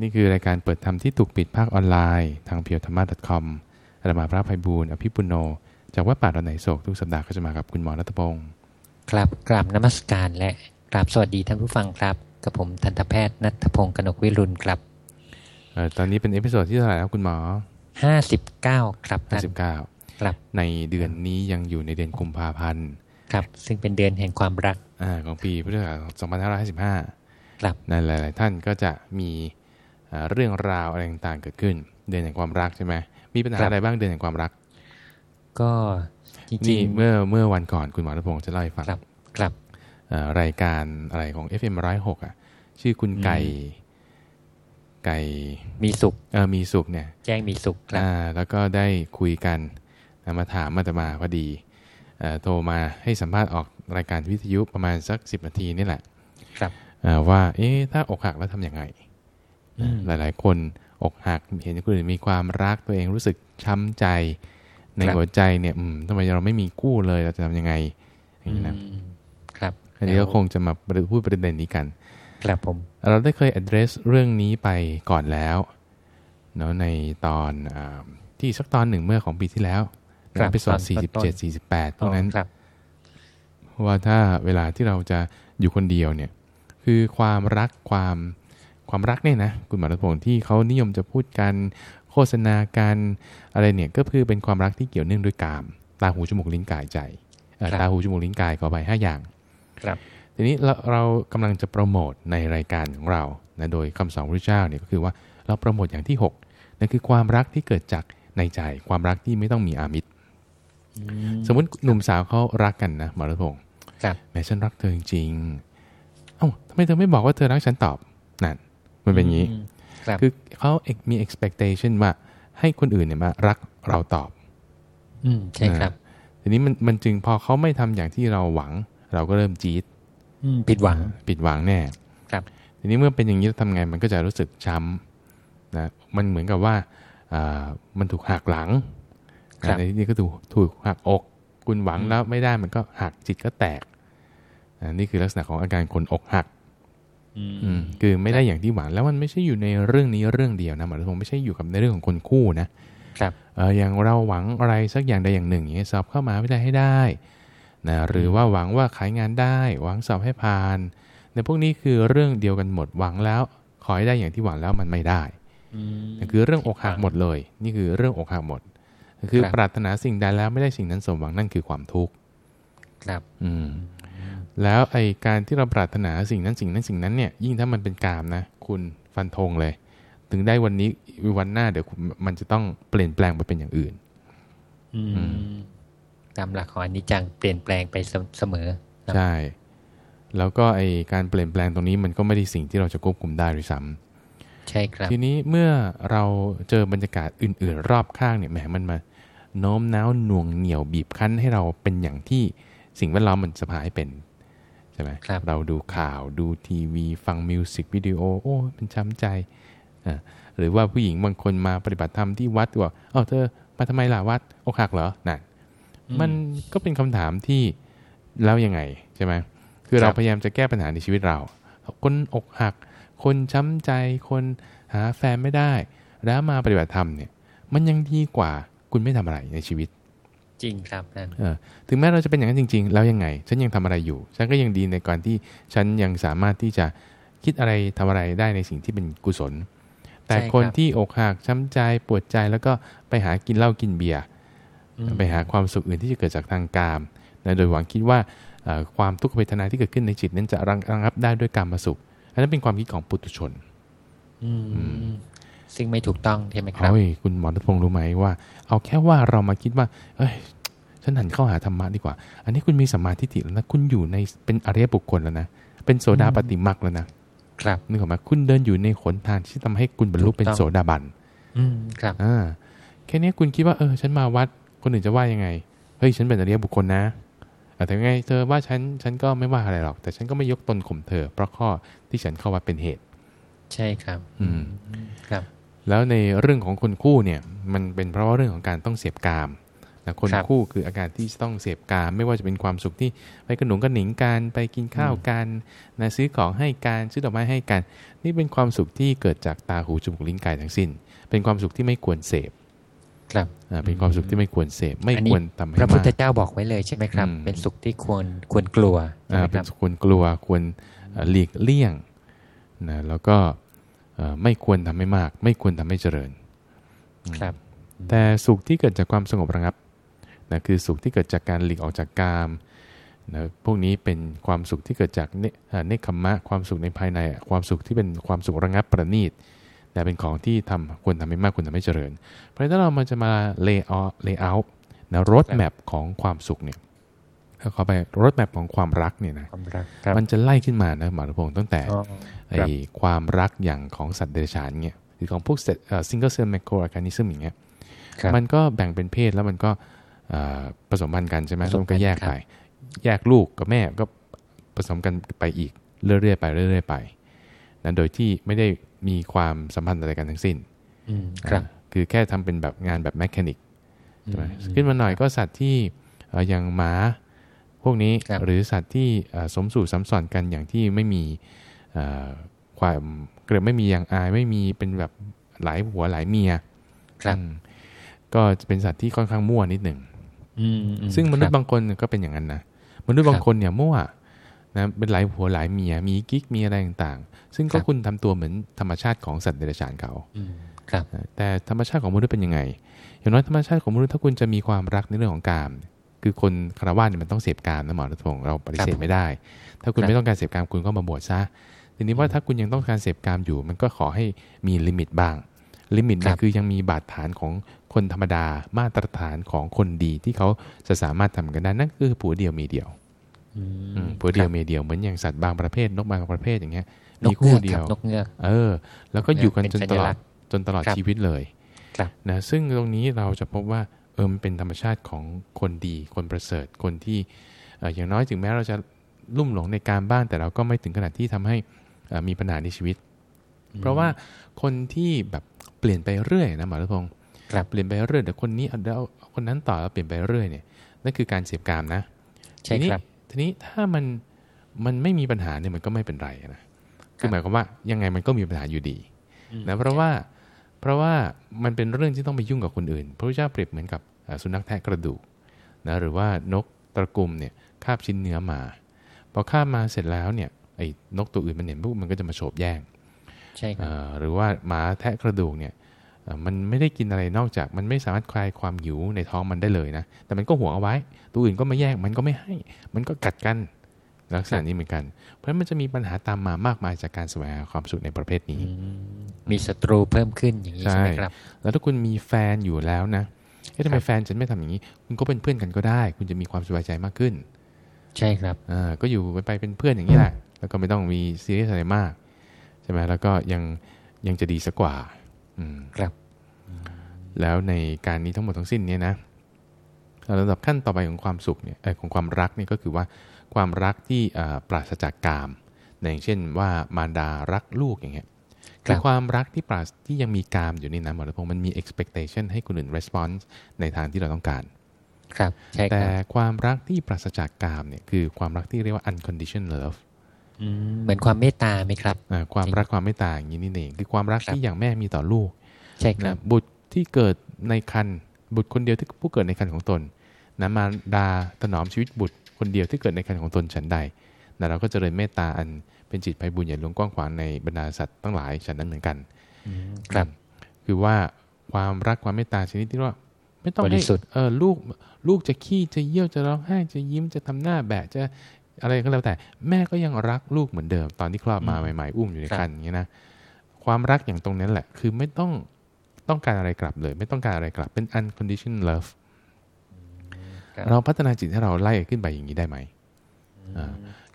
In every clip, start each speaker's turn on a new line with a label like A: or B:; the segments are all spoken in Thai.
A: นี่คือรายการเปิดธรรมที่ถูกปิดภาคออนไลน์ทางเพียวธรรมะ .com อาตมาพระไพบูลย์อภิปุณโณ จากวัดป่าดอนหายโศกทุกสัปดาห์ก็จะมากับคุณหมอณัฐพงศ์
B: ครับกราบนมัสการและกราบสวัสดีท่านผู้ฟังครับกับผมทันตแพทย์ณัฐพงศ์กนกวิรุณครับ
A: เอ่อตอนนี้เป็น episode ที่เท่าไหร่แล้วคุณหมอ
B: ห้าสิบเก้าครับท่าน
A: 59
B: ครับ
A: ในเดือนนี้ยังอยู่ในเดือนกุมภาพันธ์
B: ครับ ซึ่งเป็นเดือนแห่งความรัก
A: อ่าของปีพุทธศักราช2555
B: ครับ
A: นั่นหลาย ๆ ท่านก็จะมีอ่า เรื่องราวอะไรต่างๆเกิดขึ้น เดือนแห่งความรักใช่ไหมมีปัญหาอะไรบ้างเดือนแห่งความรัก
B: ก็จริ
A: นี่
B: ง
A: เมื่อเมื่อวันก่อนคุณหมอรัตพงศ์จะเล่าให้ฟัง
B: ครับครับ
A: เอ่อรายการอะไรของ FM 106อะ ชื่อคุณไก่ ไก่
B: ๆมีสุข
A: เออมีสุขเนี่ย
B: แจ้งมีสุขครับ
A: อ่าแล้วก็ได้คุยกันนะมาถามมาตมาพอดีเอ่อโทรมาให้สัมภาษณ์ออกรายการวิทยุประมาณสัก 10 นาทีนี่แหละ
B: ครับ
A: เอ่อว่าเอ๊ะถ้าอกหักแล้วทำยังไง
B: อืม
A: หลาย ๆ คนอกหักเห็นคนอื่นมีความรักตัวเองรู้สึกช้ำใจ ใน
B: ครับ
A: หัวใจเนี่ยอืมทำไมเราไม่มีกู้เลยเราจะทำยังไงอย่างนี้นะ
B: อืมครับ
A: อันนี้ก็คงจะมาพูดประเด็นนี้กัน
B: ครับผม
A: เราได้เคย address เรื่องนี้ไปก่อนแล้วเนาะในตอนอาที่สักตอนหนึ่งเมื่อของปีที่แล้วใน episode 47 48ตรงนั้น
B: ครับ
A: ว่าถ้าเวลาที่เราจะอยู่คนเดียวเนี่ย คือความรักความ ความรักเนี่ยนะคุณหมอณัฐพงศ์ที่เขานิยมจะพูดกันโฆษณากันอะไรเนี่ยก็คือเป็นความรักที่เกี่ยวเนื่องด้วยกาม ตาหูจมูกลิ้นกายใจเอ่อ
B: ครับ
A: ตาหูจมูกลิ้นกายก็ไปห้าอย่าง
B: ครับ
A: ทีนี้เราเรากำลังจะโปรโมทในรายการของเรานะโดยคำสอนพระเจ้าเนี่ยก็คือว่าเราโปรโมทอย่างที่6นั่นคือความรักที่เกิดจากในใจ ความรักที่ไม่ต้องมีอามิตร
B: อืม
A: สมมติหนุ่มสาวเขารักกันนะหมอรัตพงศ์
B: ครับ
A: แม้ฉันรักเธอจริงๆเอ้าทำไมเธอไม่บอกว่าเธอรักฉันตอบนั่น มันเป็นอย่างนี้
B: อืมครับ
A: คือเขามี expectation ว่าให้คนอื่นเนี่ยมารักเราตอบ
B: อืมใช่ครับ
A: ทีนี้มันมันจึงพอเขาไม่ทำอย่างที่เราหวัง เราก็เริ่มจี๊ด
B: อืมผิดหวัง
A: ผิดหวังแน่
B: ครับ
A: ทีนี้เมื่อเป็นอย่างนี้ทำไงมันก็จะรู้สึกช้ำนะมันเหมือนกับว่าอ่ามันถูกหักหลัง
B: ครับ
A: ในที่นี้ก็ถูกถูกหักอก คุณหวังแล้วไม่ได้มันก็หักจิตก็แตกอ่านี่คือลักษณะของอาการคนอกหัก
B: อืม
A: อืม คือไม่ได้อย่างที่หวังแล้วมันไม่ใช่อยู่ในเรื่องนี้เรื่องเดียวนะหมายถึงไม่ใช่อยู่กับในเรื่องของคนคู่นะครับเอออย่างเราหวังอะไรสักอย่างใดอย่างหนึ่งอย่างเงี้ยสอบเข้ามหาวิทยาลัยให้ได้นะหรือว่าหวังว่าขายงานได้ หวังสอบให้ผ่านในพวกนี้คือเรื่องเดียวกันหมดหวังแล้ว ขอให้ได้อย่างที่หวังแล้วมันไม่ได้
B: อืม
A: นั่นคือเรื่องอกหักหมดเลย นี่คือเรื่องอกหักหมด คือ
B: ครับ
A: ปรารถนาสิ่งใดแล้วไม่ได้สิ่งนั้นสมหวังนั่นคือความทุกข์
B: ครับ
A: อืม แล้วไอการที่เราปรารถนาสิ่งนั้นสิ่งนั้นสิ่งนั้นเนี่ยยิ่งถ้ามันเป็นกามนะ คุณฟันธงเลย ถึงได้วันนี้วันหน้าเดี๋ยวคุณมันจะต้องเปลี่ยนแปลงไปเป็นอย่างอื่น
B: อืมตามหลักของอนิจจังเปลี่ยนแปลงไปเสเสมอครับ
A: ใช่แล้วก็ไอการเปลี่ยนแปลงตรงนี้มันก็ไม่ได้สิ่งที่เราจะควบคุมได้ด้วยซ้ำ
B: ใช่ครับ
A: ทีนี้เมื่อเราเจอบรรยากาศอื่น ๆ รอบข้างเนี่ยแหมมันมาโน้มน้าวหน่วงเหนี่ยวบีบคั้นให้เราเป็นอย่างที่สิ่งแวดล้อมมันจะพาให้เป็นใช่ไหม
B: ครับ
A: เราดูข่าวดูทีวี ฟังมิวสิกวิดีโอ โอ้มันช้ำใจอะหรือว่าผู้หญิงบางคนมาปฏิบัติธรรมที่วัดบอกเอ้าเธอมาทำไมล่ะวัดอกหักเหรอนั่น
B: อืม
A: มันก็เป็นคำถามที่แล้วยังไงใช่ไหมคือเรา
B: ครับ
A: พยายามจะแก้ปัญหาในชีวิตเรา คนอกหัก คนช้ำใจ คนหาแฟนไม่ได้ แล้วมาปฏิบัติธรรมเนี่ย มันยังดีกว่าคุณไม่ทำอะไรในชีวิต
B: จริงครับนั่น
A: เออถึงแม้เราจะเป็นอย่างนั้นจริง ๆ แล้วยังไง ฉันยังทำอะไรอยู่ ฉันก็ยังดีในการที่ฉันยังสามารถที่จะคิดอะไรทำอะไรได้ในสิ่งที่เป็นกุศล แต่คนที่อกหักช้ำใจปวดใจแล้วก็ไปหากินเหล้ากินเบียร์
B: อืม
A: ไปหาความสุขอื่นที่จะเกิดจากทางกามนะโดยหวังคิดว่าเอ่อความทุกขเวทนาที่เกิดขึ้นในจิตนั้นจะรังระงับได้ด้วยการมาสุข อันนั้นเป็นความคิดของปุถุชน
B: อืม ซึ่งไม่ถูกต้องใช่ไหมครับ
A: เฮ้ยคุณหมอรัตพงศ์รู้ไหมว่า เอาแค่ว่าเรามาคิดว่า เอ้ยฉันหันเข้าหาธรรมะดีกว่า อันนี้คุณมีสัมมาทิฏฐิแล้วนะคุณอยู่ในเป็นอริยบุคคลแล้วนะเป็นโสดาปฏิมักแล้วนะครับนึกออกไหมคุณเดินอยู่ในขนทางที่ทำให้คุณบรรลุเป็น
B: ถูกต้อง
A: โสดาบัน
B: อืมครับ
A: อ่าแค่นี้คุณคิดว่าเออฉันมาวัดคนอื่นจะว่ายังไงเฮ้ยฉันเป็นอริยบุคคลนะอะแต่ไงเธอว่าฉันฉันก็ไม่ว่าอะไรหรอก แต่ฉันก็ไม่ยกตนข่มเธอ เพราะข้อที่ฉันเข้าวัดเป็นเหตุ
B: ใช่ครับ
A: อืม
B: ครับ
A: แล้วในเรื่องของคนคู่เนี่ยมันเป็นเพราะว่าเรื่องของการต้องเสียบกามนะคนคู่คืออาการที่ต้องเสพกาม ไม่ว่าจะเป็นความสุขที่ไปกระหนุงกระหนิงกันไปกินข้าวกันนะซื้อของให้การซื้อดอกไม้ให้กัน นี่เป็นความสุขที่เกิดจากตาหูจมูกลิ้นกายทั้งสิ้น เป็นความสุขที่ไม่ควรเสพ
B: ครับ
A: เป็นความสุขที่ไม่ควรเสพไม่ควรทำให้
B: พระพุทธเจ้าบอกไว้เลยใช่ไหมครับ เป็นสุขที่ควรควรกลัว
A: เป็นสุขควรกลัวควรหลีกเลี่ยงนะแล้วก็ ไม่ควรทำให้มาก ไม่ควรทำให้เจริญ
B: ครับ
A: แต่สุขที่เกิดจากความสงบระงับนะคือสุขที่เกิดจากการหลีกออกจากกามนะพวกนี้เป็นความสุขที่เกิดจากเนกขัมมะ ความสุขในภายใน ความสุขที่เป็นความสุขระงับประณีตแต่เป็นของที่ทำควรทำให้มากควรทำให้เจริญ เพราะถ้าเรามันจะมา layer layer นะ road map ของความสุขเนี่ยถ้าเขาไปroad map ของความรักเนี่ยนะมันจะไล่ขึ้นมานะหมอณัฐพงศ์ตั้งแต่ ไอ้ความรักอย่างของสัตว์เดรัจฉานเนี่ยหรือของพวก single cell microorganism อย่างเงี้ยมันก็แบ่งเป็นเพศแล้วมันก็ผสมพันธุ์กันใช่ไหมแล้วมันก็แยกไป แยกลูกกับแม่ก็ผสมกันไปอีกเรื่อยๆไปเรื่อยๆไปนั้นโดยที่ไม่ได้มีความสัมพันธ์อะไรกันทั้งสิ้น
B: ครับ
A: คือแค่ทำเป็นแบบงานแบบ machinicใช่ไหมขึ้นมาหน่อยก็สัตว์ที่อย่างหมาพวกนี้หรือสัตว์ที่สมสู่สัมสอนกันอย่างที่ไม่มี ความเกิดไม่มีอย่างอายไม่มีเป็นแบบหลายหัวหลายเมียก็จะเป็นสัตว์ที่ค่อนข้างมั่วนิดหนึ่งซึ่งมนุษย์บางคนก็เป็นอย่างนั้นนะมนุษย์บางคนเนี่ยมั่วนะเป็นหลายหัวหลายเมียมีกิ๊กมีอะไรต่างๆ ซึ่งก็คุณทำตัวเหมือนธรรมชาติของสัตว์เดรัจฉานเขา
B: ครับ
A: แต่ธรรมชาติของมนุษย์เป็นยังไง อย่างน้อยธรรมชาติของมนุษย์ถ้าคุณจะมีความรักในเรื่องของกาม คือคนฆราวาสเนี่ยมันต้องเสพกามนะหมอณัฐพงศ์เราปฏิเสธไม่ได้ ถ้าคุณไม่ต้องการเสพกามคุณก็มาบวชซะ ทีนี้ว่าถ้าคุณยังต้องการเสพกามอยู่ มันก็ขอให้มี limit บ้าง limit นี่คือยังมีมาตรฐานของคนธรรมดามาตรฐานของคนดีที่เขาจะสามารถทำกันได้นั่นคือผัวเดียวมีเดียวผัวเดียวเมียเดียวเหมือนอย่างสัตว์บางประเภทนกบางประเภทอย่างเงี้ยมีคู่เดียว
B: นกเงือก
A: เออ แล้วก็อยู่กันจนตลอดจนตลอดชีวิตเลยนะซึ่งตรงนี้เราจะพบว่าเออมันเป็นธรรมชาติของคนดี คนประเสริฐคนที่อย่างน้อยถึงแม้เราจะลุ่มหลงในการบ้านแต่เราก็ไม่ถึงขนาดที่ทำให้ มีปัญหาในชีวิต เพราะว่าคนที่แบบเปลี่ยนไปเรื่อยนะหมอรัตพงศ์เปลี่ยนไปเรื่อยแต่คนนี้เดี๋ยวคนนั้นต่อแล้วเปลี่ยนไปเรื่อยเนี่ยนั่นคือการเสพกามนะ
B: ใช่ครับ
A: ทีนี้ถ้ามันมันไม่มีปัญหาเนี่ยมันก็ไม่เป็นไรนะคือหมายความว่ายังไงมันก็มีปัญหาอยู่ดีนะเพราะว่าเพราะว่ามันเป็นเรื่องที่ต้องไปยุ่งกับคนอื่น พระพุทธเจ้าเปรียบเหมือนกับสุนัขแทะกระดูกนะหรือว่านกตะกุมเนี่ยคาบชิ้นเนื้อมา พอคาบมาเสร็จแล้วเนี่ย ไอ้นกตัวอื่นมันเห็นปุ๊บมันก็จะมาโฉบแย่ง
B: ใช่
A: หรือว่าหมาแทะกระดูกเนี่ยมันไม่ได้กินอะไรนอกจากมันไม่สามารถคลายความหิวในท้องมันได้เลยนะ แต่มันก็ห่วงเอาไว้ ตัวอื่นก็ไม่แยกมันก็ไม่ให้ มันก็กัดกันลักษณะนี้เหมือนกัน เพราะฉะนั้นมันจะมีปัญหาตามมามากมายจากการแสวงหาความสุขในประเภทนี้
B: มีศัตรูเพิ่มขึ้นอย่างนี้ใช่ไหมครับ แล้
A: วถ้าคุณมีแฟนอยู่แล้วนะเอ๊ะทำไมแฟนฉันไม่ทำอย่างนี้ คุณก็เป็นเพื่อนกันก็ได้ คุณจะมีความสบายใจมากขึ้น
B: ใช่ครับ
A: อ่าก็อยู่ไปเป็นเพื่อนอย่างนี้แหละ แล้วก็ไม่ต้องมีซีเรียสอะไรมากใช่ไหมแล้วก็ยังยังจะดีสักกว่าอืม
B: ครับ
A: แล้วในการนี้ทั้งหมดทั้งสิ้นเนี่ยนะระดับขั้นต่อไปของความสุขเนี่ยของความรักนี่ก็คือว่าความรักที่ปราศจากกามอย่างเช่นว่ามารดารักลูกอย่างเงี้ยคือความรักที่ปราศที่ยังมีกามอยู่นี่นะหมอรพงศ์มันมี expectation ให้คนอื่น response ในทางที่เราต้องการ
B: ครับใช่
A: แต่ความรักที่ปราศจากกามเนี่ยคือความรักที่เรียกว่า unconditional love
B: เหมือนความเมตตาไหมครับ
A: ความรักความเมตตาอย่างนี้นี่เองคือความรักที่อย่างแม่มีต่อลูก
B: ใช่ครับ
A: บุตรที่เกิดในคันบุตรคนเดียวที่ผู้เกิดในคันของตนนะมาดาถนอมชีวิตบุตรคนเดียวที่เกิดในคันของตนฉันใดนะเราก็จเจริญเมตตาอันเป็นจิตไพบุญใหญ่หลวงกว้างขวางในบรรดาสัตว์ตั้งหลายฉันนั้นเหมือนกัน
B: ครับ
A: คือว่าความรักความเมตตาชนิดที่ว่า ไม่ต้องให้เออลูกลูกจะขี้จะเยี่ยวจะร้องไห้จะยิ้มจะทำหน้าแบะจะ อะไรก็แล้วแต่แม่ก็ยังรักลูกเหมือนเดิม ตอนที่คลอดมาใหม่ ๆ อุ้มอยู่ในคันอย่างนี้นะความรักอย่างตรงนั้นแหละ คือไม่ต้องต้องการอะไรกลับเลย ไม่ต้องการอะไรกลับเป็น unconditional love เราพัฒนาจิตให้เราไล่ขึ้นไปอย่างนี้ได้ไหม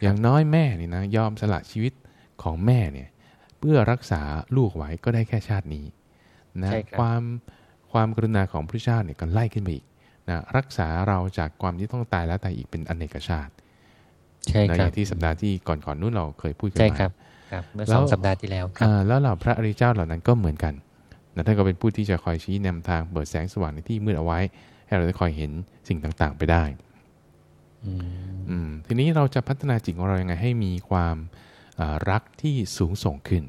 A: อย่างน้อยแม่นี่นะยอมสละชีวิตของแม่เนี่ย เพื่อรักษาลูกไว้ก็ได้แค่ชาตินี้นะความความกรุณาของพระเจ้าเนี่ยก็ไล่ขึ้นไปอีกนะรักษาเราจากความที่ต้องตายแล้วตายอีกเป็นอเนกชาติ
B: ใช่ครับ
A: ที่สัปดาห์ที่ก่อนๆนู้นเราเคยพูดกัน
B: ใช่ครับครับเมื่อสองสัปดาห์ที่แล้วครับ
A: แล้วเราพระอริยเจ้าเหล่านั้นก็เหมือนกันนะท่านก็เป็นผู้ที่จะคอยชี้นำทางเปิดแสงสว่างในที่มืดเอาไว้ให้ให้เราได้คอยเห็นสิ่งต่างๆไปได้อืมทีนี้เราจะพัฒนาจิตของเรายังไงให้มีความรักที่สูงส่งขึ้น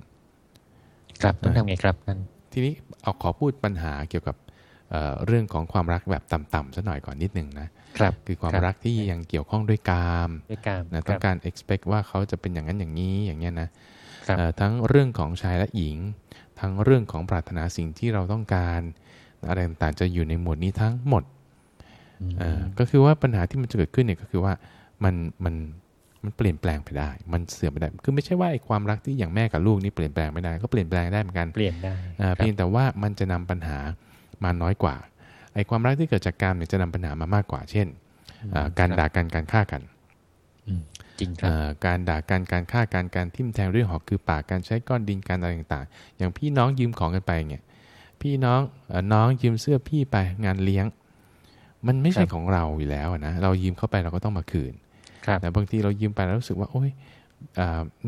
B: ครับต้องทำไงครับนั่น
A: ทีนี้เอาขอพูดปัญหาเกี่ยวกับเรื่องของความรักแบบต่ำๆสักหน่อยก่อนนิดนึงนะ ครับคือความรักที่ยังเกี่ยวข้องด้วยกาม
B: ด้วยกาม
A: นะต้องการ expect ว่าเขาจะเป็นอย่างนั้นอย่างนี้อย่างเงี้ยนะทั้งเรื่องของชายและหญิง ทั้งเรื่องของปรารถนาสิ่งที่เราต้องการอะไรต่างๆจะอยู่ในหมวดนี้ทั้งหมดก็คือว่าปัญหาที่มันจะเกิดขึ้นเนี่ยก็คือว่ามันมันมันเปลี่ยนแปลงไปได้ มันเสื่อมไปได้ คือไม่ใช่ว่าไอ้ความรักที่อย่างแม่กับลูกนี่เปลี่ยนแปลงไม่ได้ ก็เปลี่ยนแปลงได้เหมือนกัน
B: เปลี่ยนได้
A: เพียงแต่ว่ามันจะนำปัญหามาน้อยกว่า ไอ้ความรักที่เกิดจากการเนี่ยจะนำปัญหามามากกว่า เช่นการด่ากันการฆ่ากัน
B: จริงครับ
A: การด่ากันการฆ่ากันการทิ่มแทงด้วยหอกคือปากการใช้ก้อนดินการอะไรต่างๆ อย่างพี่น้องยืมของกันไปเนี่ยพี่น้องน้องยืมเสื้อพี่ไปงานเลี้ยง มันไม่ใช่ของเราอยู่แล้วนะเรายืมเข้าไปเราก็ต้องมาคืนแต่บางทีเรายืมไปแล้วรู้สึกว่า โอ้ย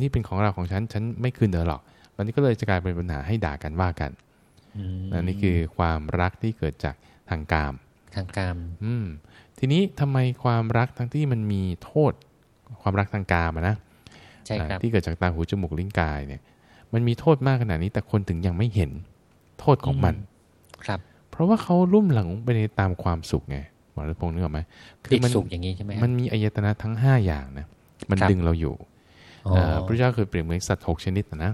A: นี่เป็นของเราของฉันฉันไม่คืนเธอหรอกวันนี้ก็เลยจะกลายเป็นปัญหาให้ด่ากันว่ากันอันนี้คือความรักที่เกิดจาก ทางกาม
B: ทางกาม
A: อืม ทีนี้ทำไมความรักทั้งที่มันมีโทษ ความรักทางกามนะ
B: ใช่ครับ
A: ที่เกิดจากตาหูจมูกลิ้นกายเนี่ย มันมีโทษมากขนาดนี้แต่คนถึงยังไม่เห็นโทษของมัน
B: ครับ
A: เพราะว่าเขาลุ่มหลังไปในตามความสุขไงหมอรัตพงศ์นึกออกไหม
B: คือมันสุขอย่างนี้ใช่ไหม
A: มันมีอายตนะทั้งห้าอย่างนะมันดึงเราอยู่พระเจ้าเคยเปรียบเหมือนสัตว์หกชนิดนะ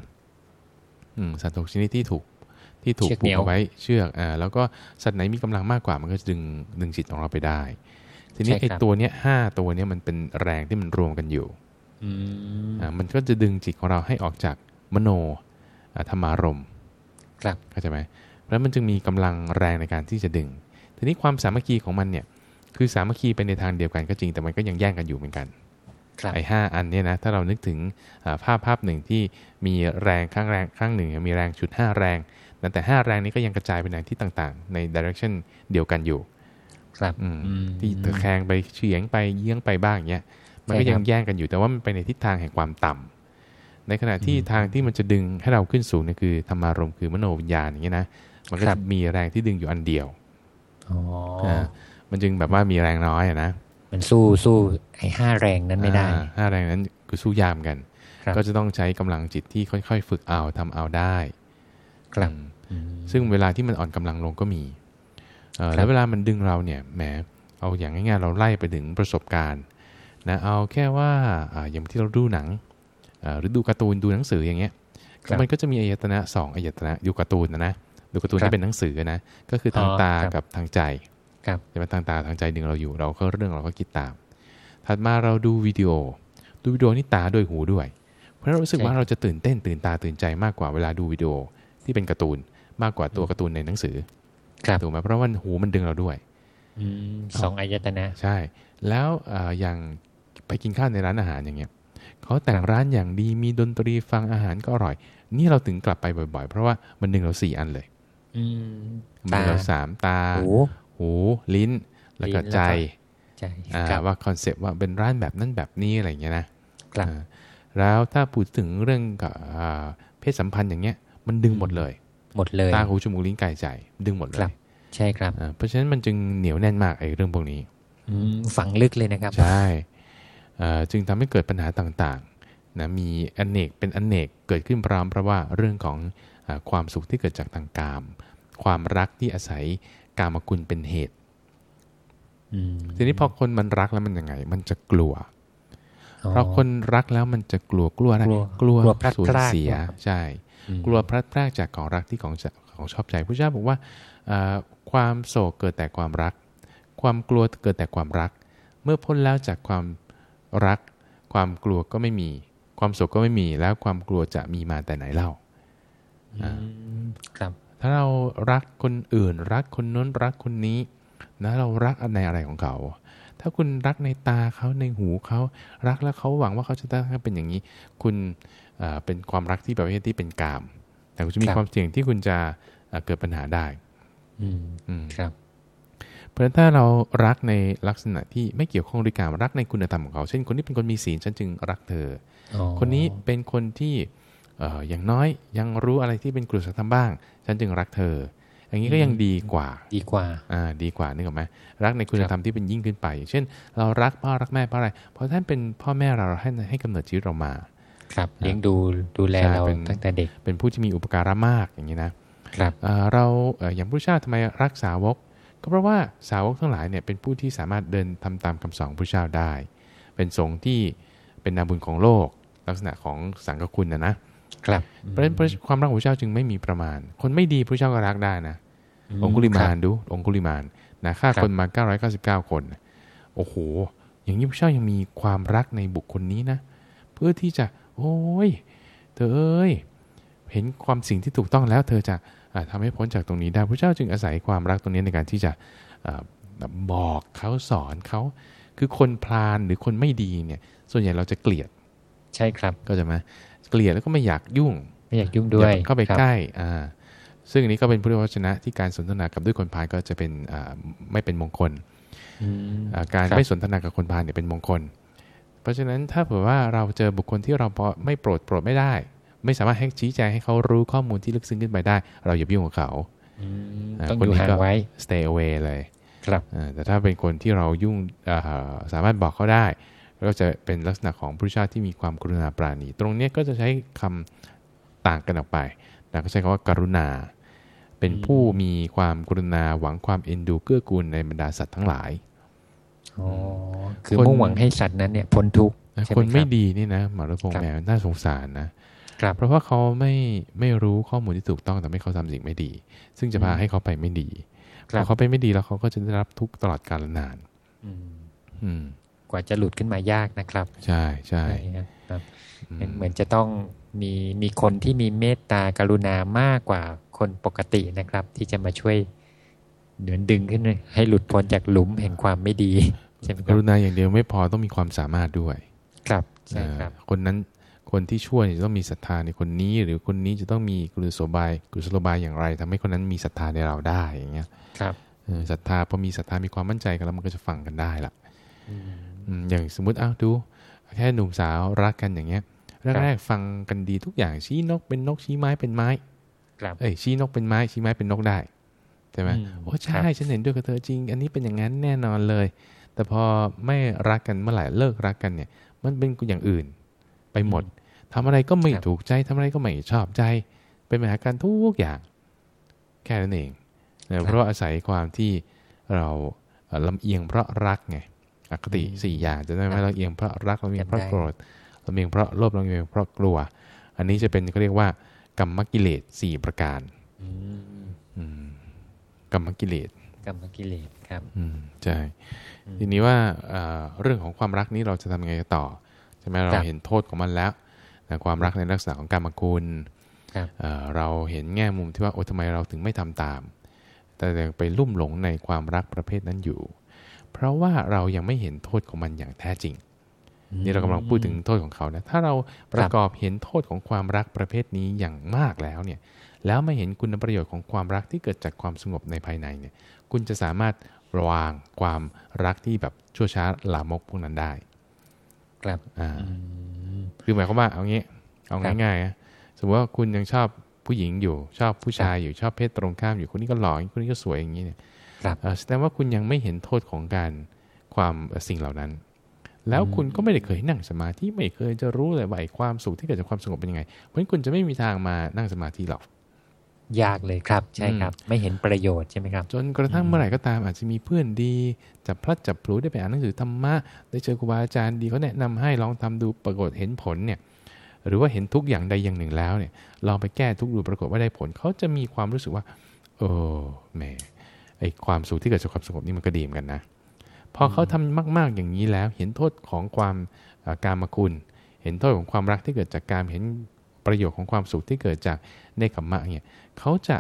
A: สัตว์หกชนิดที่ถูก ที่ถูกผูกเอาไว้เชือกอ่าแล้วก็สัตว์ไหนมีกำลังมากกว่ามันก็จะดึงดึงจิตของเราไปได้ ทีนี้ไอ้ตัวเนี้ยห้าตัวเนี้ยมันเป็นแรงที่มันรวมกันอยู่อ่ามันก็จะดึงจิตของเราให้ออกจากมโนธรรมารม
B: ครับ
A: เข้าใจไหมแล้วมันจึงมีกำลังแรงในการที่จะดึง ทีนี้ความสามัคคีของมันเนี่ย คือสามัคคีไปในทางเดียวกันก็จริง แต่มันก็ยังแย่งกันอยู่เหมือนกันไอ้ห้าอันเนี่ยนะ ถ้าเรานึกถึงภาพภาพหนึ่งที่มีแรงข้างแรงข้างหนึ่ง มีแรงชุดห้าแรง แต่ห้าแรงนี้ก็ยังกระจายไปในที่ต่างๆ ในดิเรกชันเดียวกันอยู่
B: ครับ
A: ที่ตะแคงไปเฉียงไปเยื้องไปบ้างเงี้ย มันก็ยังแย่งกันอยู่แต่ว่ามันไปในทิศทางแห่งความต่ำในขณะที่ทางที่มันจะดึงให้เราขึ้นสูงนี่คือธรรมารมคือมโนวิญญาณอย่างเงี้ยนะมันก็มีแรงที่ดึงอยู่อันเดียว
B: อ๋อ
A: มันจึงแบบว่ามีแรงน้อยนะ
B: มันสู้สู้ไอ้ห้าแรงนั้นไม่ได้
A: ห้าแรงนั้นคือสู้ยามกัน ก็จะต้องใช้กำลังจิตที่ค่อยๆ ฝึกเอาทำเอาได้
B: ครับ
A: ซึ่งเวลาที่มันอ่อนกำลังลงก็มีแล้วเวลามันดึงเราเนี่ยแหมเอาอย่างง่ายๆเราไล่ไปถึงประสบการณ์นะเอาแค่ว่าอย่างที่เราดูหนังหรือดูการ์ตูนดูหนังสืออย่างเงี้ยมันก็จะมีอายตนะสองอายตนะดูการ์ตูนนะนะดูการ์ตูนที่เป็นหนังสือนะก็คือทางตากับทางใจจะเป็นทางตาทางใจดึงเราอยู่ เราก็เรื่องเราก็คิดตาม ถัดมาเราดูวิดีโอ ดูวิดีโอนี่ตาด้วยหูด้วย เพราะเรารู้สึกว่าเราจะตื่นเต้นตื่นตาตื่นใจมากกว่าเวลาดูวิดีโอที่เป็นการ์ตูน มากกว่าตัวการ์ตูนในหนังสือถูกไหมเพราะว่าหูมันดึงเราด้วย
B: สองอายตนะ
A: ใช่ แล้วอย่างไปกินข้าวในร้านอาหารอย่างเงี้ยเขาแต่งร้านอย่างดีมีดนตรีฟังอาหารก็อร่อย นี่เราถึงกลับไปบ่อย ๆ เพราะว่ามันดึงเราสี่อันเลยมันดึงเราสามตา หูลิ้น แล้วก็ใจว่าคอนเซปต์ว่าเป็นร้านแบบนั้นแบบนี้อะไรเงี้ยนะแล้วถ้าพูดถึงเรื่องกับเพศสัมพันธ์อย่างเงี้ย มันดึงหมดเลย
B: หมดเลย
A: ตาหูจมูกลิ้นกายใจดึงหมดเลย
B: ใช่ครับ
A: เพราะฉะนั้นมันจึงเหนียวแน่นมากไอ้เรื่องพวกนี้
B: ฝังลึกเลยนะครับ
A: ใช่จึงทำให้เกิดปัญหาต่างๆนะมีอนเนกเป็นอนเนกเกิดขึ้นพร้อมเพราะว่าเรื่องของอความสุขที่เกิดจากทางกาม ความรักที่อาศัยกามกุลเป็นเหตุทีนี้พอคนมันรักแล้วมันยังไง มันจะกลัว เพราะคนรักแล้วมันจะกลัวกลัวอะไรกลัวสูญเสียใช่ กลัวพลัดพรากจากของรักที่ของของชอบใจพระเจ้าบอกว่าความโศกเกิดแต่ความรัก ความกลัวเกิดแต่ความรัก เมื่อพ้นแล้วจากความรัก ความกลัวก็ไม่มี ความโศกก็ไม่มีแล้วความกลัวจะมีมาแต่ไหนเล่า
B: ครับ
A: ถ้าเรารักคนอื่น รักคนน้นรักคนนี้นะเรารักในอะไรของเขา ถ้าคุณรักในตาเขาในหูเขารักแล้วเขาหวังว่าเขาจะได้เป็นอย่างนี้ คุณเป็นความรักที่ประเภทที่เป็นกาม แต่คุณจะมีความเสี่ยงที่คุณจะเกิดปัญหาได้
B: อืมครับ
A: เพราะถ้าเรารักในลักษณะที่ไม่เกี่ยวข้องด้วยการรักในคุณธรรมของเขา เช่นคนนี้เป็นคนมีศีลฉันจึงรักเธอ คนนี้เป็นคนที่อย่างน้อยยังรู้อะไรที่เป็นกลุ่มธรรมบ้าง ฉันจึงรักเธอ อย่างนี้ก็ยังดีกว่า
B: ดีกว่า
A: อ่าดีกว่านึกออกไหมรักในคุณธรรมที่เป็นยิ่งขึ้นไปเช่น เรารักพ่อรักแม่เพราะอะไร เพราะท่านเป็นพ่อแม่เราให้ให้กำเนิดชีวิตเรามา
B: ครับเลี้ยงดูดูแลเราตั้งแต่เด็ก
A: เป็นผู้ที่มีอุปการะมากอย่างนี้นะครับเราอย่างพระเจ้าทำไมรักสาวก ก็เพราะว่าสาวกทั้งหลายเนี่ยเป็นผู้ที่สามารถเดินทำตามคำสอนพระเจ้าได้ เป็นสงฆ์ที่เป็นนาบุญของโลก ลักษณะของสังฆคุณนะนะ
B: ครับ
A: เพราะฉะนั้นความรักของพระเจ้าจึงไม่มีประมาณ คนไม่ดีพระเจ้าก็รักได้นะ องคุลิมานดูองคุลิมานนะฆ่าคนมา 999 คน โอ้โห อย่างนี้พระเจ้ายังมีความรักในบุคคลนี้นะ เพื่อที่จะ โอ้ย เธอเอ้ย เห็นความสิ่งที่ถูกต้องแล้ว เธอจะทำให้พ้นจากตรงนี้ได้พระเจ้าจึงอาศัยความรักตรงนี้ในการที่จะบอกเขาสอนเขาคือคนพลานหรือคนไม่ดีเนี่ย ส่วนใหญ่เราจะเกลียด
B: ใช่ครับ
A: ก็จะมาเกลียดแล้วก็ไม่อยากยุ่ง
B: ไม่อยากยุ่งด้วย
A: เข้าไปใกล้อ่า ซึ่งอันนี้ก็เป็นพุทธวจนะที่การสนทนากับด้วยคนพาลก็จะเป็นไม่เป็นมงคลการไม่สนทนากับคนพาลเนี่ยเป็นมงคล เพราะฉะนั้นถ้าเผื่อว่าเราเจอบุคคลที่เราไม่โปรดโปรดไม่ได้ ไม่สามารถให้ชี้แจงให้เขารู้ข้อมูลที่ลึกซึ้งขึ้นไปได้ เราอย่ายุ่งกับเขา
B: คนนี้ก็
A: stay away เลย
B: ครับ
A: แต่ถ้าเป็นคนที่เรายุ่งสามารถบอกเขาได้ก็จะเป็นลักษณะของผู้ชาติที่มีความกรุณาปราณี ตรงนี้ก็จะใช้คำต่างกันออกไป นะก็ใช้คำว่ากรุณา เป็นผู้มีความกรุณาหวังความเอ็นดูเกื้อกูลในบรรดาสัตว์ทั้งหลาย
B: อ๋อคือมุ่งหวังให้สัตว์นั้นเนี่ยพ้นทุกข์
A: คนไม่ดีนี่นะหมาลุพงแมวน่าสงสารนะเพราะว่าเขาไม่ไม่รู้ข้อมูลที่ถูกต้องแต่ไม่เขาทำสิ่งไม่ดี ซึ่งจะพาให้เขาไปไม่ดีพอเขาไปไม่ดีแล้วเขาก็จะได้รับทุกตลอดกาลนาน
B: อืมกว่าจะหลุดขึ้นมายากนะครับ
A: ใช่ใช่
B: ครับเหมือนจะต้อง มีมีคนที่มีเมตตากรุณามากกว่าคนปกตินะครับ ที่จะมาช่วยเหนือนดึงขึ้นให้หลุดพ้นจากหลุมแห่งความไม่ดีใช่ไหม
A: กรุณาอย่างเดียวไม่พอต้องมีความสามารถด้วย
B: ครับใช่ครับ
A: คนนั้นคนที่ช่วยจะต้องมีศรัทธาในคนนี้หรือคนนี้จะต้องมีกุศลบายกุศลบายอย่างไรทำให้คนนั้นมีศรัทธาในเราได้อย่างเงี้ย
B: ครับ
A: ศรัทธาพอมีศรัทธามีความมั่นใจกันแล้วมันก็จะฟังกันได้ละอย่างสมมุติอ้าวดู แค่หนุ่มสาวรักกันอย่างเงี้ย แรกๆฟังกันดีทุกอย่างชี้นกเป็นนกชี้ไม้เป็นไม้เอ้ยชี้นกเป็นไม้ชี้ไม้เป็นนกได้ใช่ไหมโอ้ใช่ฉันเห็นด้วยกับเธอจริง อันนี้เป็นอย่างนั้นแน่นอนเลย แต่พอไม่รักกันเมื่อไหร่เลิกรักกันเนี่ย มันเป็นอย่างอื่น ไปหมดทำอะไรก็ไม่ถูกใจทำอะไรก็ไม่ชอบใจ เป็นปัญหาการทุกอย่าง แค่นั้นเองเพราะอาศัยความที่เราลำเอียงเพราะรักไงอคติสี่อย่างจะได้ไหมเราเอียงเพราะรักเราเอียงเพราะโกรธ ลำเอียงเพราะโลภลำเอียงเพราะกลัว อันนี้จะเป็นเขาเรียกว่ากรรมกิเลสสี่ประการกรรมกิเลส
B: กรรมกิเลสครับ
A: อืมใช่ทีนี้ว่าเรื่องของความรักนี้เราจะทำยังไงต่อใช่ไหมเราเห็นโทษของมันแล้วแต่ความรักในลักษณะของการมคุณเราเห็นแง่มุมที่ว่าโอ้ทำไมเราถึงไม่ทำตาม แต่ยังไปลุ่มหลงในความรักประเภทนั้นอยู่ เพราะว่าเรายังไม่เห็นโทษของมันอย่างแท้จริง นี่เรากำลังพูดถึงโทษของเขานะถ้าเราประกอบเห็นโทษของความรักประเภทนี้อย่างมากแล้วเนี่ยแล้วไม่เห็นคุณประโยชน์ของความรักที่เกิดจากความสงบในภายในเนี่ยคุณจะสามารถวางความรักที่แบบชั่วช้าหลามกพวกนั้นได้
B: ครับ
A: อ่าคือหมายความว่าเอางี้เอาง่ายๆสมมติว่าคุณยังชอบผู้หญิงอยู่ชอบผู้ชายอยู่ชอบเพศตรงข้ามอยู่คนนี้ก็หล่อคนนี้ก็สวยอย่างนี้เนี่ยแสดงว่าคุณยังไม่เห็นโทษของการความสิ่งเหล่านั้น แล้วคุณก็ไม่ได้เคยนั่งสมาธิไม่เคยจะรู้เลยว่าความสุขที่เกิดจากความสงบเป็นยังไง เพราะฉะนั้นคุณจะไม่มีทางมานั่งสมาธิหรอก
B: ยากเลยครับ ใช่ครับ ไม่เห็นประโยชน์ใช่ไหมครับ
A: จนกระทั่งเมื่อไหร่ก็ตามอาจจะมีเพื่อนดีจับพลัดจับพลูได้ไปอ่านหนังสือธรรมะได้เจอครูบาอาจารย์ดีเขาแนะนำให้ลองทำดูปรากฏเห็นผลเนี่ย หรือว่าเห็นทุกอย่างใดอย่างหนึ่งแล้วเนี่ยลองไปแก้ทุกดูปรากฏว่าได้ผลเขาจะมีความรู้สึกว่าโอ้แม่ไอความสุขที่เกิดจากความสงบนี่มันก็ดีเหมือนกันนะ พอเขาทำมาก ๆอย่างนี้แล้ว เห็นโทษของความการมคุณ เห็นโทษของความรักที่เกิดจากการเห็นประโยชน์ของความสุขที่เกิดจากเนคขมะเนี่ยเขาจะ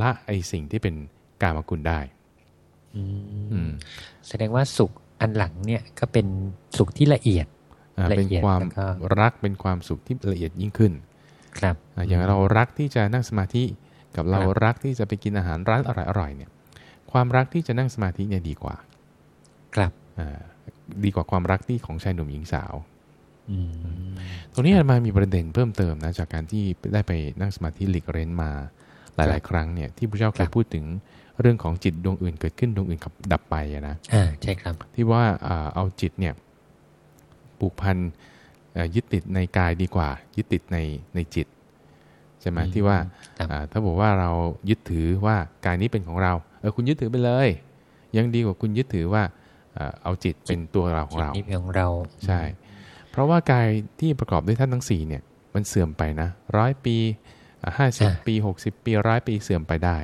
A: ละไอสิ่งที่เป็นการมคุณได้
B: แสดงว่าสุขอันหลังเนี่ยก็เป็นสุขที่ละเอียด
A: เป็นความรักเป็นความสุขที่ละเอียดยิ่งขึ้น
B: ครับ
A: อย่างเรารักที่จะนั่งสมาธิกับเรารักที่จะไปกินอาหารร้านอร่อยๆเนี่ย ความรักที่จะนั่งสมาธิเนี่ยดีกว่า
B: ครับ
A: ดีกว่าความรักที่ของชายหนุ่มหญิงสาวตรงนี้มามีประเด็นเพิ่มเติมนะจากการที่ได้ไปนั่งสมาธิหลีกเร้นมาหลาย ๆ ครั้งเนี่ยที่พระเจ้าเคยพูดถึงเรื่องของจิตดวงอื่นเกิดขึ้นดวงอื่นขับดับไปนะ
B: อ่าใช่ครับ
A: ที่ว่าเอาจิตเนี่ยผูกพันยึดติดในกายดีกว่า ยึดติดในในจิตใช่ไหมที่ว่าถ้าบอกว่าเรายึดถือว่ากายนี้เป็นของเราเออคุณยึดถือไปเลย ยังดีกว่าคุณยึดถือว่า เอาจิตเป็นตัวเราของเรา
B: จิตนี้ของเรา
A: ใช่ เพราะว่ากายที่ประกอบด้วยท่านทั้งสี่เนี่ยมันเสื่อมไปนะร้อยปีห้าสิบปีหกสิบปีร้อยปีเสื่อมไปได้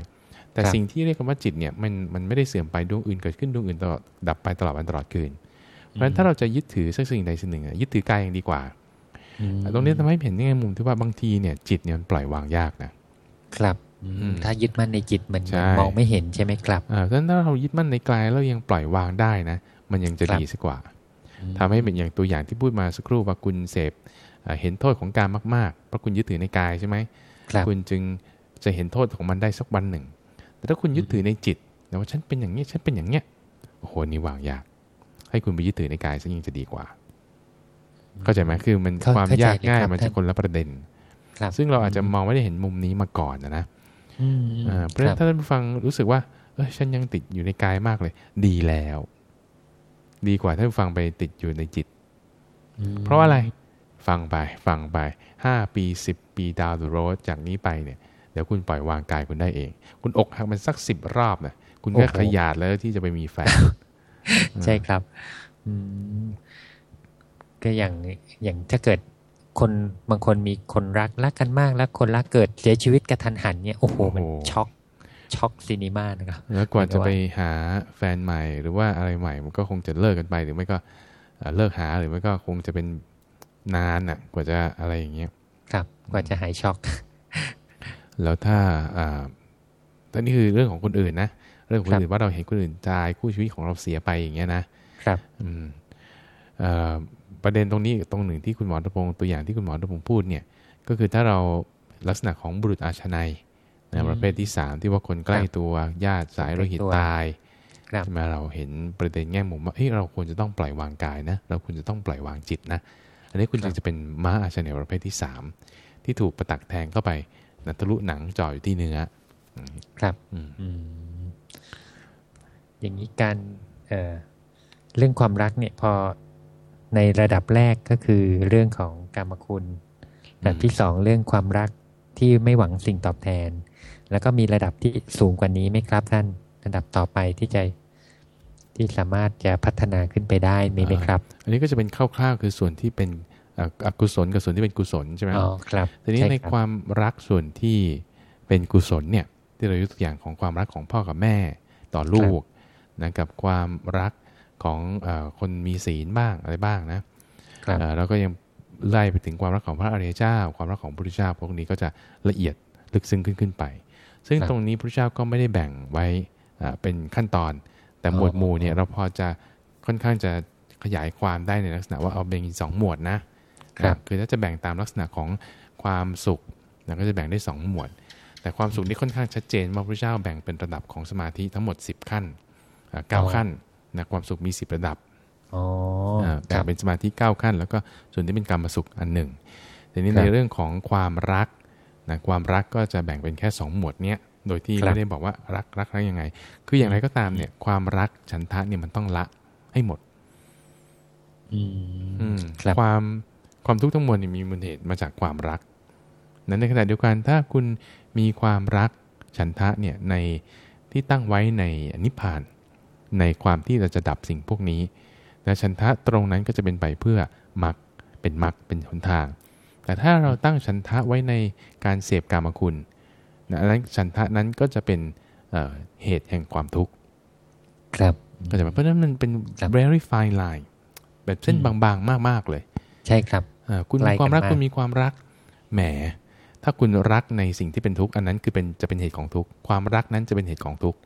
A: แต่สิ่งที่เรียกว่าจิตเนี่ยมันมันไม่ได้เสื่อมไปดวงอื่นเกิดขึ้นดวงอื่นตลอดดับไปตลอดวันตลอดคืน เพราะฉะนั้นถ้าเราจะยึดถือสักสิ่งใดสิ่งหนึ่งยึดถือกายอย่างดีกว่าตรงนี้ทำให้เห็นในมุมที่ว่าบางทีเนี่ยจิตเนี่ยมันปล่อยวางยากนะ
B: ครับ ถ้ายึดมั่นในจิตมันมองไม่เห็นใช่ไหมครับ
A: อ่าเพราะฉะนั้นถ้าเรายึดมั่นในกายแล้วยังปล่อยวางได้นะ มันยังจะดีสักกว่าทำให้เป็นอย่างตัวอย่างที่พูดมาสักครู่ว่าคุณเสพเห็นโทษของการมากๆเพราะคุณยึดถือในกายใช่ไหมคุณจึงจะเห็นโทษของมันได้สักวันหนึ่ง แต่ถ้าคุณยึดถือในจิตนะว่าฉันเป็นอย่างนี้ฉันเป็นอย่างเนี้ยโอ้โหนี่วางยาก ให้คุณไปยึดถือในกายซะยิ่งจะดีกว่า เข้าใจไหมคือมันความยากง่ายมันจะคนละประเด็นซึ่งเราอาจจะมองไม่ได้เห็นมุมนี้มาก่อนนะ เพราะฉะนั้นถ้าท่านผู้ฟังรู้สึกว่า เออฉันยังติดอยู่ในกายมากเลย ดีแล้ว ดีกว่าท่านผู้ฟังไปติดอยู่ในจิต เพราะอะไรฟังไปฟังไปห้าปีสิบปีดาวน์โรดจากนี้ไปเนี่ยเดี๋ยวคุณปล่อยวางกายคุณได้เอง คุณอกหักมันสักสิบรอบนะคุณก็ขยาดแล้วที่จะไปมีแฟน
B: ใช่ครับก็อย่างอย่างถ้าเกิด คนบางคนมีคนรักรักกันมากแล้วคนรักเกิดเสียชีวิตกระทันหันเนี่ยโอ้โหมันช็อกช็อกซีนีมานะครับ
A: แล้วกว่าจะไปหาแฟนใหม่ หรือว่าอะไรใหม่มันก็คงจะเลิกกันไปหรือไม่ก็เลิกหาหรือไม่ก็คงจะเป็นนานอะ กว่าจะอะไรอย่างเงี้ย
B: ครับกว่าจะหายช็อก
A: แล้วถ้าอ่าแต่นี่คือเรื่องของคนอื่นนะเรื่องของคนอื่นว่าเราเห็นคนอื่นตายคู่ชีวิตของเราเสียไปอย่างเงี้ยนะ
B: ครับ
A: อืม ประเด็นตรงนี้ตรงหนึ่งที่คุณหมอณัฐพงศ์ตัวอย่างที่คุณหมอณัฐพงศ์พูดเนี่ยก็คือถ้าเราลักษณะของบุรุษอาชนัยนะประเภทที่สามที่ว่าคนใกล้ตัวญาติสายโลหิตตายใช่ไหมเราเห็นประเด็นแง่มุมว่าเฮ้ยเราควรจะต้องปล่อยวางกายนะเราควรจะต้องปล่อยวางจิตนะอันนี้คุณจึงจะเป็นม้าอาชเนประเภทที่สามที่ถูกประตักแทงเข้าไปนะทะลุหนังจ่ออยู่ที่เนื้อ
B: ครับอย่างนี้การเเรื่องความรักเนี่ยพอ ในระดับแรกก็คือเรื่องของกรรมคุณระดับที่สองเรื่องความรักที่ไม่หวังสิ่งตอบแทน แล้วก็มีระดับที่สูงกว่านี้ไหมครับท่าน ระดับต่อไปที่จะที่สามารถจะพัฒนาขึ้นไปได้มีไหมครับ
A: อันนี้ก็จะเป็นคร่าวๆคือส่วนที่เป็นอกุศลกับส่วนที่เป็นกุศลใช่ไหม
B: อ๋อครับ
A: ทีนี้ในความรักส่วนที่เป็นกุศลเนี่ยที่เรายกตัวอย่างของความรักของพ่อกับแม่ต่อลูกนะกับความรัก ของอคนมีศีลบ้างอะไรบ้างนะแล้วก็ยังไล่ไปถึงความรักของพระอริยเจ้า ความรักของพระพุทธเจ้า พวกนี้ก็จะละเอียดลึกซึ้งขึ้นขึ้นไป ซึ่งตรงนี้พระเจ้าก็ไม่ได้แบ่งไว้เป็นขั้นตอน แต่หมวดหมู่เนี่ยเราพอจะค่อนข้างจะขยายความได้ในลักษณะว่าเอาแบ่งสองหมวดนะครับคือถ้าจะแบ่งตามลักษณะของความสุขเราก็จะแบ่งได้ 2 หมวด แต่ความสุขนี่ค่อนข้างชัดเจนว่าพระเจ้าแบ่งเป็นระดับของสมาธิทั้งหมด 10 ขั้นเก้าขั้น นะความสุขมีสิบระดับแบ่งเป็นสมาธิเก้าขั้น แล้วก็ส่วนที่เป็นกรรมสุขอันหนึ่งทีนี้ในเรื่องของความรักนะความรักก็จะแบ่งเป็นแค่สองหมวดเนี้ยโดยที่ไม่ได้บอกว่ารักรักรักยังไง คืออย่างไรก็ตามเนี่ย ความรักฉันทะเนี่ยมันต้องละให้หมดความความทุกข์ทั้งมวลมีมูลเหตุมาจากความรัก นั้นในขณะเดียวกันถ้าคุณมีความรักฉันทะเนี่ยในที่ตั้งไว้ในนิพพาน ในความที่เราจะดับสิ่งพวกนี้และฉันทะตรงนั้นก็จะเป็นไปเพื่อมรรคเป็นมรรคเป็นหนทาง แต่ถ้าเราตั้งฉันทะไว้ในการเสพกามคุณนะนั้นฉันทะนั้นก็จะเป็นเหตุแห่งความทุกข์
B: ครับ
A: ก็จะเพราะนั้นมันเป็น very fine line แบบเส้นบางๆ มากๆเลย
B: ใช่ครับ
A: คุณมีความรักคุณมีความรักแหม ถ้าคุณรักในสิ่งที่เป็นทุกข์อันนั้นคือเป็นจะเป็นเหตุของทุกข์ความรักนั้นจะเป็นเหตุของทุกข์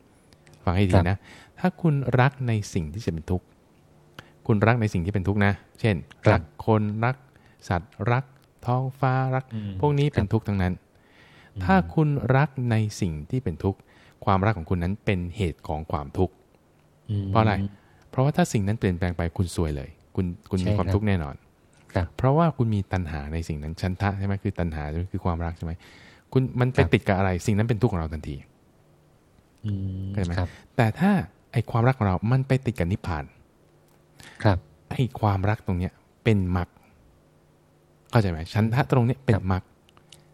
A: ฟังให้ดีนะ ถ้าคุณรักในสิ่งที่จะเป็นทุกข์ คุณรักในสิ่งที่เป็นทุกข์นะ เช่น รักคนรักสัตว์รักท้องฟ้ารัก พวกนี้เป็นทุกข์ทั้งนั้น ถ้าคุณรักในสิ่งที่เป็นทุกข์ ความรักของคุณนั้นเป็นเหตุของความทุกข์ เพราะอะไร เพราะว่าถ้าสิ่งนั้นเปลี่ยนแปลงไปคุณสวยเลย คุณคุณมีความทุกข์แน่นอนเพราะว่าคุณมีตัณหาในสิ่งนั้นชันทะใช่ไหมคือตัณหาคือความรักใช่ไหมคุณมันไปติดกับอะไร สิ่งนั้นเป็นทุกข์ของเราทันที เข้าใจไหมแต่ถ้าไอความรักของเรา มันไปติดกับนิพพาน
B: ครับ
A: ไอความรักตรงเนี้ยเป็นมรรคเข้าใจไหมฉันทะตรงนี้เป็นมรรค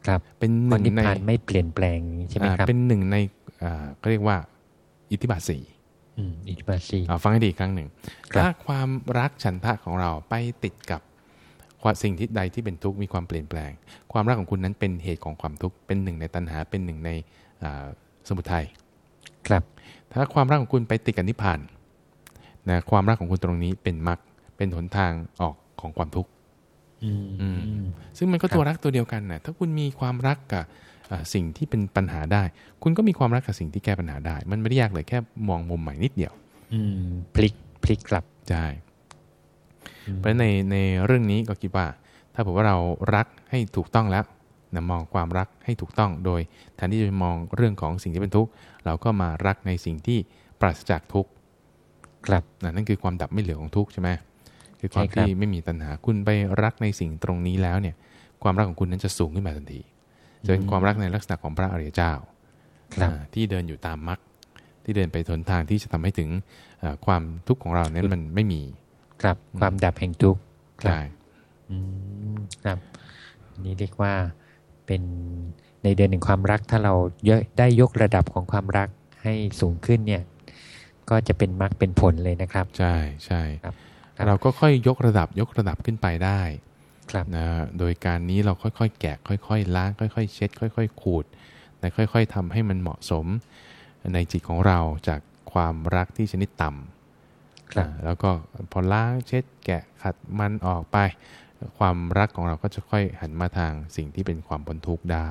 B: ครับ
A: เป็นหนึ่งใน
B: ไม่เปลี่ยนแปลงใช่ไหมครับ
A: เป็นหนึ่งในอ่าก็เรียกว่า อิทธิบาทสี่
B: อิทธิบาทสี่
A: ฟังให้ดีครั้งหนึ่งถ้าความรักฉันทะของเราไปติดกับความสิ่งที่ใดที่เป็นทุกข์มีความเปลี่ยนแปลง ความรักของคุณนั้นเป็นเหตุของความทุกข์เป็นหนึ่งในตัณหาเป็นหนึ่งในสมุทัย
B: ครับ
A: ถ้าความรักของคุณไปติดกับนิพพานนะความรักของคุณตรงนี้เป็นมรรคเป็นหนทางออกของความทุกข์ซึ่งมันก็ตัวรักตัวเดียวกันนะถ้าคุณมีความรักกับสิ่งที่เป็นปัญหาได้ คุณก็มีความรักกับสิ่งที่แก้ปัญหาได้ มันไม่ได้ยากเลยแค่มองมุมใหม่นิดเดียว
B: อืมพลิกพลิกกลับ
A: ใช่เพราะในในเรื่องนี้ก็คิดว่า ถ้าผมว่าเรารักให้ถูกต้องแล้ว นะมองความรักให้ถูกต้องโดยแทนที่จะมองเรื่องของสิ่งที่เป็นทุกข์เราก็มารักในสิ่งที่ปราศจากทุกข์
B: ครับ
A: นั่นคือความดับไม่เหลือของทุกข์ใช่ไหมคือความที่ไม่มีตัณหาคุณไปรักในสิ่งตรงนี้แล้วเนี่ย ความรักของคุณนั้นจะสูงขึ้นมาทันทีจะเป็นความรักในลักษณะของพระอริยเจ้าที่เดินอยู่ตามมรรคที่เดินไปทนทางที่จะทำให้ถึงความทุกข์ของเราเนี่ยมันไม่มี
B: ครับความดับแห่งทุกข์
A: ใช่
B: ครับ นี่เรียกว่า เป็นในเดือนหนึ่งความรักถ้าเราเยอะได้ยกระดับของความรักให้สูงขึ้นเนี่ย ก็จะเป็นมรรคเป็นผลเลยนะครับ
A: ใช่ใช่เราก็ค่อยยกระดับยกระดับขึ้นไปได้
B: ครับ
A: นะโดยการนี้เราค่อยๆ แกะ ค่อย ๆ ล้าง ค่อย ๆ เช็ด ค่อย ๆ ขูดแต่ค่อย ๆทำให้มันเหมาะสมในจิตของเราจากความรักที่ชนิดต่ำแล้วก็พอล้างเช็ดแกะขัดมันออกไป ความรักของเราก็จะค่อยหันมาทางสิ่งที่เป็นความพ้นทุกข์ได้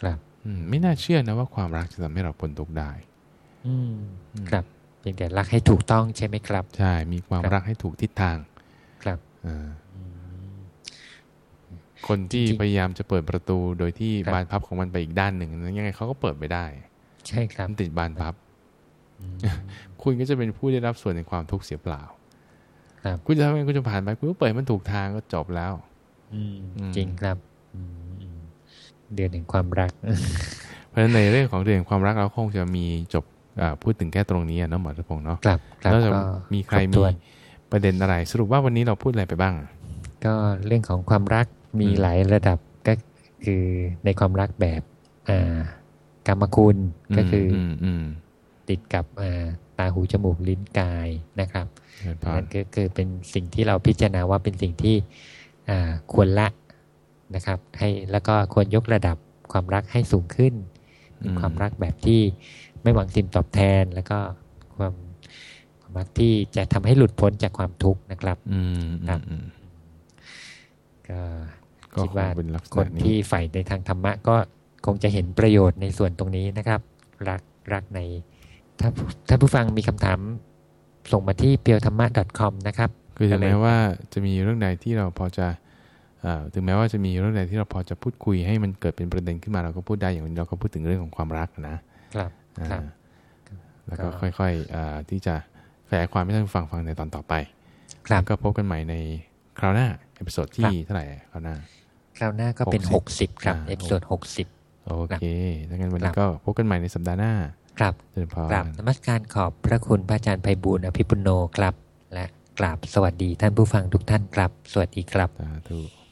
B: ครับ
A: ไม่น่าเชื่อนะว่าความรักจะทำให้เราพ้นทุกข์ได้
B: อืมครับเพียงแต่รักให้ถูกต้องใช่ไหมครับ
A: ใช่ มีความรักให้ถูกทิศทาง
B: ครับ
A: คนที่พยายามจะเปิดประตูโดยที่บานพับของมันไปอีกด้านหนึ่งยังไงเขาก็เปิดไม่ได้
B: ใช่ครับ
A: ติดบานพับ คุณก็จะเป็นผู้ได้รับส่วนในความทุกข์เสียเปล่า
B: ครับ
A: คุณจะทำไงคุณจะผ่านไปคุณก็เปิดมันถูกทางก็จบแล้ว
B: อืจริงครับเดือนแห่งความรัก
A: เพราะฉะนั้นในเรื่องของเดือนแห่งความรักเราคงจะมีจบพูดถึงแค่ตรงนี้นะหมอทพงศ์เนาะ
B: ครับ
A: แล้วจะมีใครมีประเด็นอะไร สรุปว่าวันนี้เราพูดอะไรไปบ้าง
B: ก็เรื่องของความรักมีหลายระดับก็คือในความรักแบบอ่ากรรมคุณก็คือ
A: อื
B: ติดกับตาหูจมูกลิ้นกายนะครับ นั่นก็คือเป็นสิ่งที่เราพิจารณาว่าเป็นสิ่งที่ควรละนะครับ ให้แล้วก็ควรยกระดับความรักให้สูงขึ้นความรักแบบที่ไม่หวังสิ่งตอบแทน แล้วก็ความความรักที่จะทำให้หลุดพ้นจากความทุกข์นะครับ
A: อื
B: ครับก็คิดว่าคนที่ใฝ่ในทางธรรมะก็คงจะเห็นประโยชน์ในส่วนตรงนี้นะครับ รักรักใน ถ้าถ้าผู้ฟังมีคำถาม ส่งมาที่เปียวธรรมะ .com นะครับ
A: คือถึงแม้ว่าจะมีเรื่องใดที่เราพอจะถึงแม้ว่าจะมีเรื่องใดที่เราพอจะพูดคุยให้มันเกิดเป็นประเด็นขึ้นมาเราก็พูดได้อย่างนี้เราก็พูดถึงเรื่องของความรักนะ
B: ครับครับ
A: แล้วก็ค่อยๆที่จะขยายความให้ท่านฟังฟังในตอนต่อไป
B: ครับ
A: ก็พบกันใหม่ในคราวหน้าepisode ที่เท่าไหร่คราวหน้า
B: คราวหน้าก็เป็นหกสิบครับ episode หกสิบ
A: โอเคดังนั้นวันนี้ก็พบกันใหม่ในสัปดาห์หน้า
B: ครับกราบนมัสการขอบพระคุณพระอาจารย์ไพบูลย์อภิปุณโณครับ และกราบสวัสดีท่านผู้ฟังทุกท่านครับ สวัสดีครับ
A: สาธุ